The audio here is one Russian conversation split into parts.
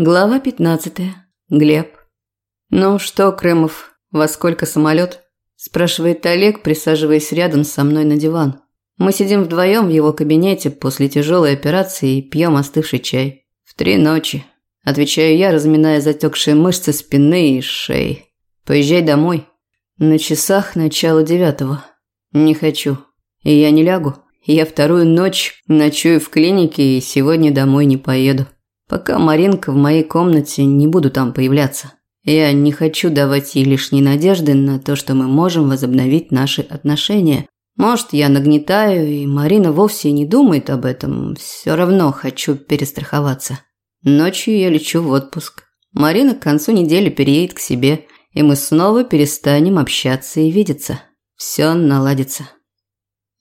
Глава 15. Глеб. «Ну что, Крымов, во сколько самолет?» – спрашивает Олег, присаживаясь рядом со мной на диван. Мы сидим вдвоем в его кабинете после тяжелой операции и пьем остывший чай. «В три ночи», – отвечаю я, разминая затекшие мышцы спины и шеи. «Поезжай домой». На часах начало девятого. Не хочу. И я не лягу. Я вторую ночь ночую в клинике и сегодня домой не поеду. Пока Маринка в моей комнате, не буду там появляться. Я не хочу давать ей лишней надежды на то, что мы можем возобновить наши отношения. Может, я нагнетаю, и Марина вовсе не думает об этом. Все равно хочу перестраховаться. Ночью я лечу в отпуск. Марина к концу недели переедет к себе, и мы снова перестанем общаться и видеться. Все наладится.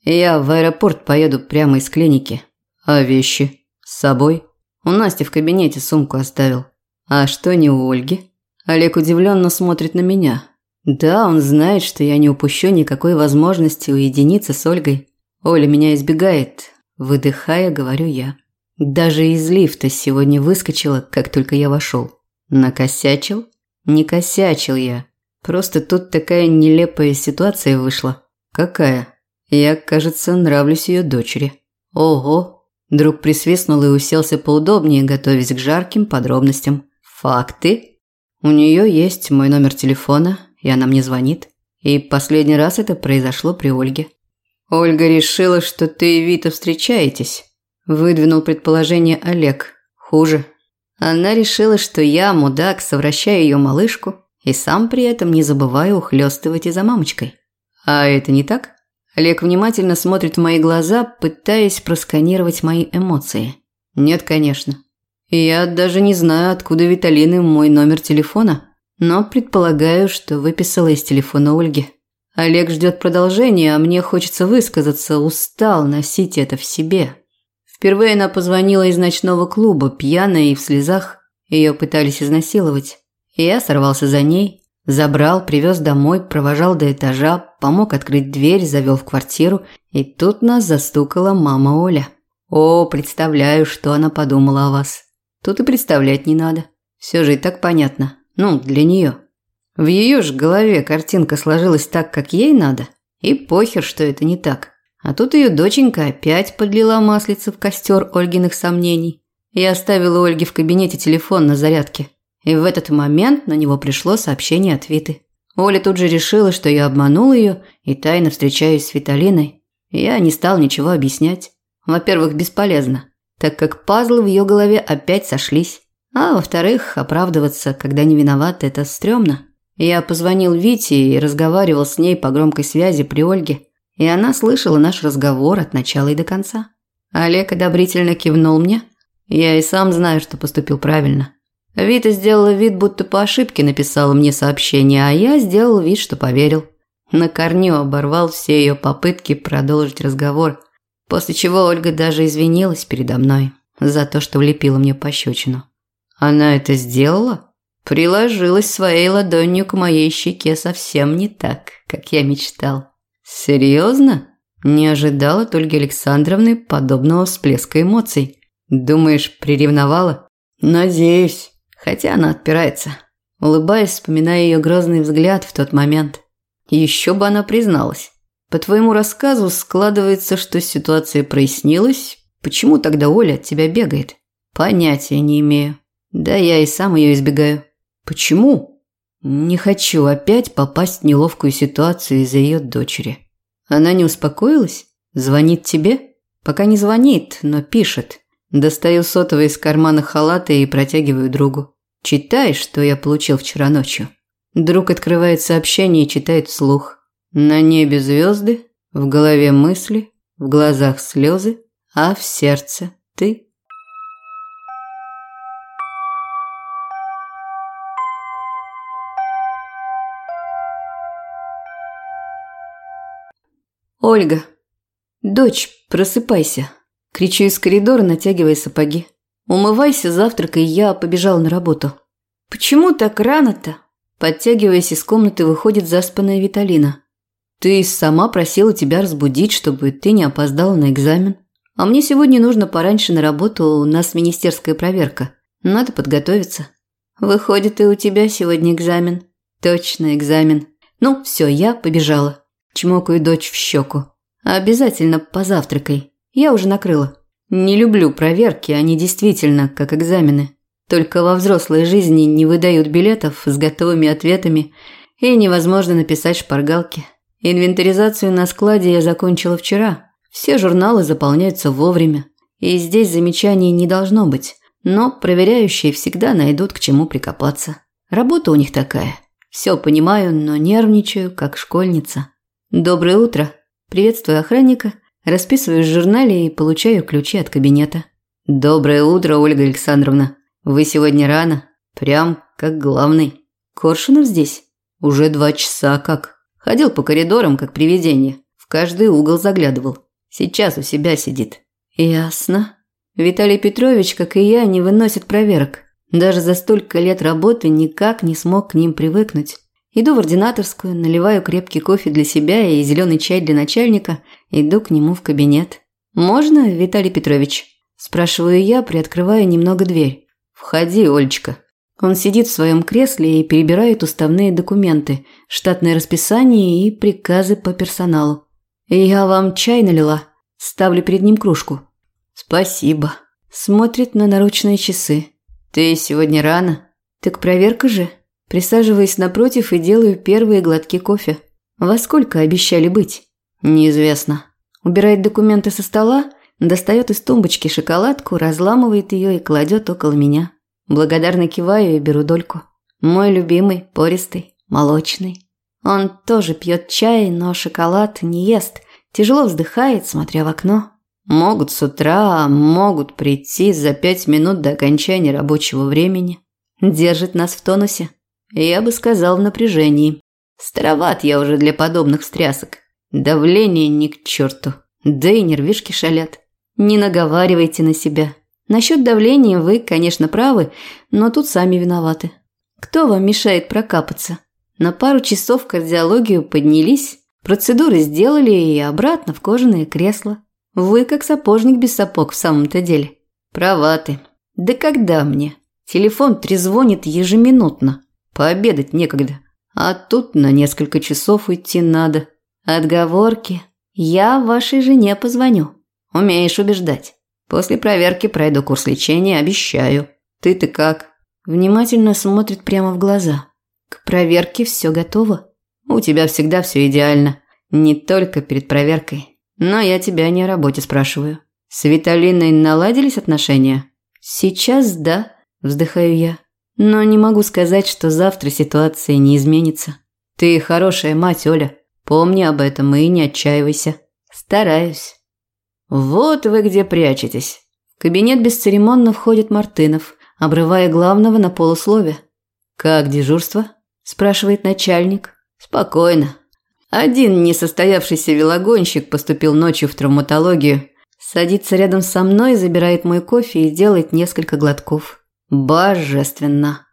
Я в аэропорт поеду прямо из клиники. А вещи? С собой? У Насти в кабинете сумку оставил. А что не у Ольги? Олег удивленно смотрит на меня. Да, он знает, что я не упущу никакой возможности уединиться с Ольгой. Оля меня избегает. Выдыхая, говорю я. Даже из лифта сегодня выскочила, как только я вошел. Накосячил? Не косячил я. Просто тут такая нелепая ситуация вышла. Какая? Я, кажется, нравлюсь ее дочери. Ого, Друг присвистнул и уселся поудобнее, готовясь к жарким подробностям. Факты? У нее есть мой номер телефона, и она мне звонит. И последний раз это произошло при Ольге. Ольга решила, что ты и Вита встречаетесь. Выдвинул предположение Олег. Хуже. Она решила, что я, мудак, совращаю ее малышку, и сам при этом не забываю ухлёстывать и за мамочкой. А это не так? Олег внимательно смотрит в мои глаза, пытаясь просканировать мои эмоции. Нет, конечно. Я даже не знаю, откуда Виталины мой номер телефона, но предполагаю, что выписала из телефона Ольги. Олег ждет продолжения, а мне хочется высказаться, устал носить это в себе. Впервые она позвонила из ночного клуба, пьяная и в слезах. Ее пытались изнасиловать. Я сорвался за ней, Забрал, привез домой, провожал до этажа, помог открыть дверь, завел в квартиру, и тут нас застукала мама Оля. О, представляю, что она подумала о вас. Тут и представлять не надо. Все же и так понятно. Ну, для нее. В ее же голове картинка сложилась так, как ей надо. И похер, что это не так. А тут ее доченька опять подлила маслица в костер Ольгиных сомнений. Я оставила Ольге в кабинете телефон на зарядке. И в этот момент на него пришло сообщение от Виты. Оля тут же решила, что я обманул ее и тайно встречаюсь с Виталиной. Я не стал ничего объяснять. Во-первых, бесполезно, так как пазлы в ее голове опять сошлись. А во-вторых, оправдываться, когда не виноват, это стрёмно. Я позвонил Вите и разговаривал с ней по громкой связи при Ольге, и она слышала наш разговор от начала и до конца. Олег одобрительно кивнул мне. Я и сам знаю, что поступил правильно. Вита сделала вид, будто по ошибке написала мне сообщение, а я сделал вид, что поверил. На корню оборвал все ее попытки продолжить разговор, после чего Ольга даже извинилась передо мной за то, что влепила мне пощечину. Она это сделала? Приложилась своей ладонью к моей щеке совсем не так, как я мечтал. Серьезно? Не ожидала от Ольги Александровны подобного всплеска эмоций. Думаешь, приревновала? Надеюсь хотя она отпирается. Улыбаясь, вспоминая ее грозный взгляд в тот момент. Еще бы она призналась. По твоему рассказу складывается, что ситуация прояснилась. Почему тогда Оля от тебя бегает? Понятия не имею. Да я и сам ее избегаю. Почему? Не хочу опять попасть в неловкую ситуацию из-за ее дочери. Она не успокоилась? Звонит тебе? Пока не звонит, но пишет. Достаю сотовый из кармана халата и протягиваю другу. Читай, что я получил вчера ночью. Друг открывает сообщение и читает вслух. На небе звезды, в голове мысли, в глазах слезы, а в сердце ты. Ольга. Дочь, просыпайся. Кричу из коридора, натягивая сапоги. «Умывайся, завтракай, я побежал на работу». «Почему так рано-то?» Подтягиваясь из комнаты, выходит заспанная Виталина. «Ты сама просила тебя разбудить, чтобы ты не опоздала на экзамен. А мне сегодня нужно пораньше на работу, у нас министерская проверка. Надо подготовиться. Выходит, и у тебя сегодня экзамен. Точно, экзамен. Ну, все, я побежала. Чмокаю дочь в щеку. Обязательно позавтракай. Я уже накрыла. Не люблю проверки, они действительно как экзамены. Только во взрослой жизни не выдают билетов с готовыми ответами, и невозможно написать шпаргалки. Инвентаризацию на складе я закончила вчера. Все журналы заполняются вовремя. И здесь замечаний не должно быть. Но проверяющие всегда найдут к чему прикопаться. Работа у них такая. Все понимаю, но нервничаю, как школьница. Доброе утро. Приветствую охранника. Расписываю в журнале и получаю ключи от кабинета. Доброе утро, Ольга Александровна. Вы сегодня рано. Прям как главный. Коршунов здесь? Уже два часа как. Ходил по коридорам, как привидение. В каждый угол заглядывал. Сейчас у себя сидит. Ясно. Виталий Петрович, как и я, не выносит проверок. Даже за столько лет работы никак не смог к ним привыкнуть. Иду в ординаторскую, наливаю крепкий кофе для себя и зеленый чай для начальника, иду к нему в кабинет. «Можно, Виталий Петрович?» – спрашиваю я, приоткрывая немного дверь. «Входи, Олечка». Он сидит в своем кресле и перебирает уставные документы, штатное расписание и приказы по персоналу. «Я вам чай налила. Ставлю перед ним кружку». «Спасибо». Смотрит на наручные часы. «Ты сегодня рано?» «Так проверка же». Присаживаюсь напротив и делаю первые глотки кофе. «Во сколько обещали быть?» «Неизвестно». Убирает документы со стола Достает из тумбочки шоколадку, разламывает ее и кладет около меня. Благодарно киваю и беру дольку. Мой любимый, пористый, молочный. Он тоже пьет чай, но шоколад не ест. Тяжело вздыхает, смотря в окно. Могут с утра, могут прийти за пять минут до окончания рабочего времени. Держит нас в тонусе. Я бы сказал в напряжении. Староват я уже для подобных встрясок. Давление ни к черту. Да и нервишки шалят. Не наговаривайте на себя. Насчет давления вы, конечно, правы, но тут сами виноваты. Кто вам мешает прокапаться? На пару часов кардиологию поднялись, процедуры сделали и обратно в кожаное кресло. Вы как сапожник без сапог в самом-то деле. Права ты. Да когда мне? Телефон трезвонит ежеминутно. Пообедать некогда. А тут на несколько часов уйти надо. Отговорки. Я вашей жене позвоню. Умеешь убеждать. После проверки пройду курс лечения, обещаю. Ты-то как? Внимательно смотрит прямо в глаза. К проверке все готово. У тебя всегда все идеально. Не только перед проверкой. Но я тебя не о работе спрашиваю. С Виталиной наладились отношения? Сейчас да, вздыхаю я. Но не могу сказать, что завтра ситуация не изменится. Ты хорошая мать, Оля. Помни об этом и не отчаивайся. Стараюсь. «Вот вы где прячетесь». В кабинет бесцеремонно входит Мартынов, обрывая главного на полуслове. «Как дежурство?» – спрашивает начальник. «Спокойно. Один несостоявшийся велогонщик поступил ночью в травматологию. Садится рядом со мной, забирает мой кофе и делает несколько глотков. Божественно!»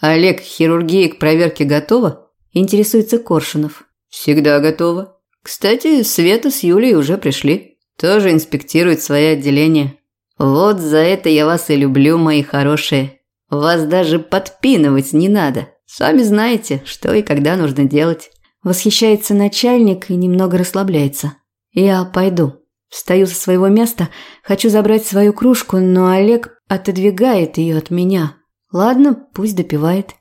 «Олег, хирургия к проверке готова?» – интересуется Коршунов. «Всегда готова. Кстати, Света с Юлей уже пришли». Тоже инспектирует свои отделения. Вот за это я вас и люблю, мои хорошие. Вас даже подпинывать не надо. Сами знаете, что и когда нужно делать. Восхищается начальник и немного расслабляется. Я пойду. Встаю со своего места, хочу забрать свою кружку, но Олег отодвигает ее от меня. Ладно, пусть допивает.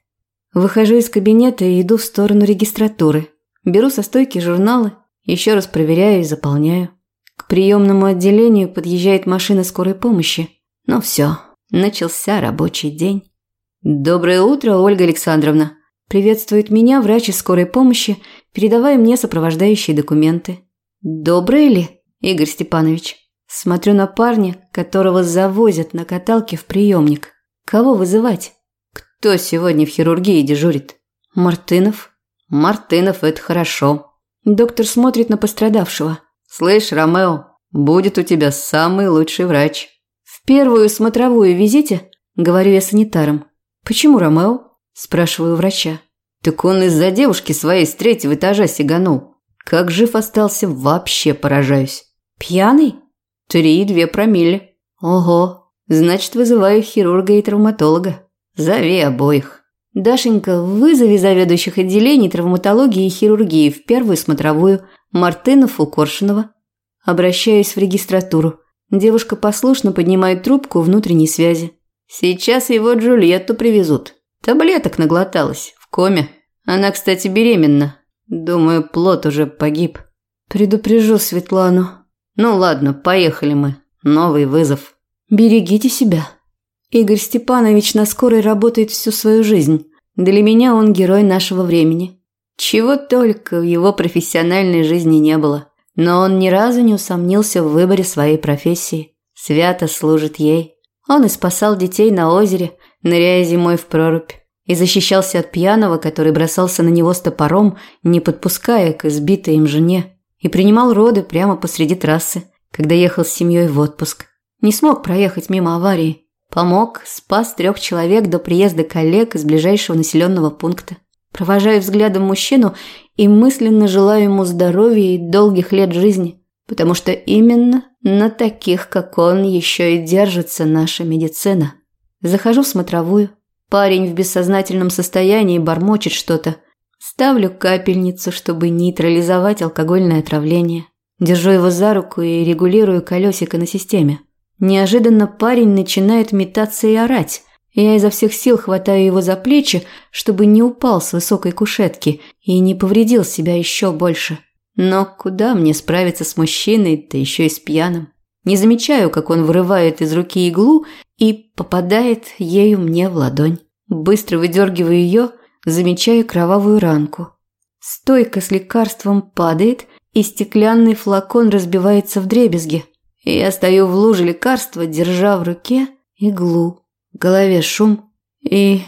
Выхожу из кабинета и иду в сторону регистратуры. Беру со стойки журналы, еще раз проверяю и заполняю. К приемному отделению подъезжает машина скорой помощи. Ну все, начался рабочий день. «Доброе утро, Ольга Александровна!» Приветствует меня врач из скорой помощи, передавая мне сопровождающие документы. «Доброе ли, Игорь Степанович?» Смотрю на парня, которого завозят на каталке в приемник. Кого вызывать? Кто сегодня в хирургии дежурит? Мартынов. Мартынов – это хорошо. Доктор смотрит на пострадавшего. «Слышь, Ромео, будет у тебя самый лучший врач». «В первую смотровую визите?» – говорю я санитарам. «Почему Ромео?» – спрашиваю врача. «Так он из-за девушки своей с третьего этажа сиганул. Как жив остался, вообще поражаюсь». «Пьяный?» «Три и две промилле». «Ого, Значит, вызываю хирурга и травматолога. Зови обоих. Дашенька, вызови заведующих отделений травматологии и хирургии в первую смотровую. Мартынов у Коршунова. Обращаюсь в регистратуру. Девушка послушно поднимает трубку внутренней связи. Сейчас его Джульетту привезут. Таблеток наглоталась, в коме. Она, кстати, беременна. Думаю, плод уже погиб. Предупрежу Светлану. Ну ладно, поехали мы. Новый вызов. Берегите себя. Игорь Степанович на скорой работает всю свою жизнь. Для меня он герой нашего времени. Чего только в его профессиональной жизни не было. Но он ни разу не усомнился в выборе своей профессии. Свято служит ей. Он и спасал детей на озере, ныряя зимой в прорубь. И защищался от пьяного, который бросался на него с топором, не подпуская к избитой им жене. И принимал роды прямо посреди трассы, когда ехал с семьей в отпуск. Не смог проехать мимо аварии. Помог, спас трех человек до приезда коллег из ближайшего населенного пункта. Провожаю взглядом мужчину и мысленно желаю ему здоровья и долгих лет жизни, потому что именно на таких, как он, еще и держится наша медицина. Захожу в смотровую. Парень в бессознательном состоянии бормочет что-то. Ставлю капельницу, чтобы нейтрализовать алкогольное отравление. Держу его за руку и регулирую колесико на системе. Неожиданно парень начинает метаться и орать. Я изо всех сил хватаю его за плечи, чтобы не упал с высокой кушетки и не повредил себя еще больше. Но куда мне справиться с мужчиной, да еще и с пьяным? Не замечаю, как он вырывает из руки иглу и попадает ею мне в ладонь. Быстро выдергиваю ее, замечаю кровавую ранку. Стойка с лекарством падает, и стеклянный флакон разбивается в дребезги. Я стою в луже лекарства, держа в руке иглу. В голове шум, и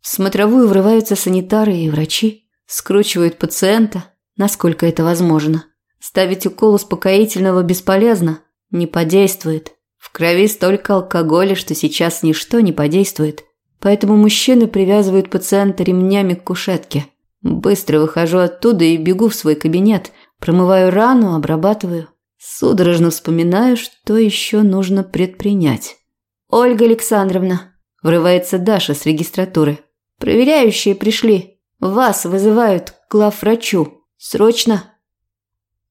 в смотровую врываются санитары и врачи, скручивают пациента, насколько это возможно. Ставить укол успокоительного бесполезно, не подействует. В крови столько алкоголя, что сейчас ничто не подействует. Поэтому мужчины привязывают пациента ремнями к кушетке. Быстро выхожу оттуда и бегу в свой кабинет, промываю рану, обрабатываю. Судорожно вспоминаю, что еще нужно предпринять. «Ольга Александровна», – врывается Даша с регистратуры. «Проверяющие пришли. Вас вызывают к главврачу. Срочно!»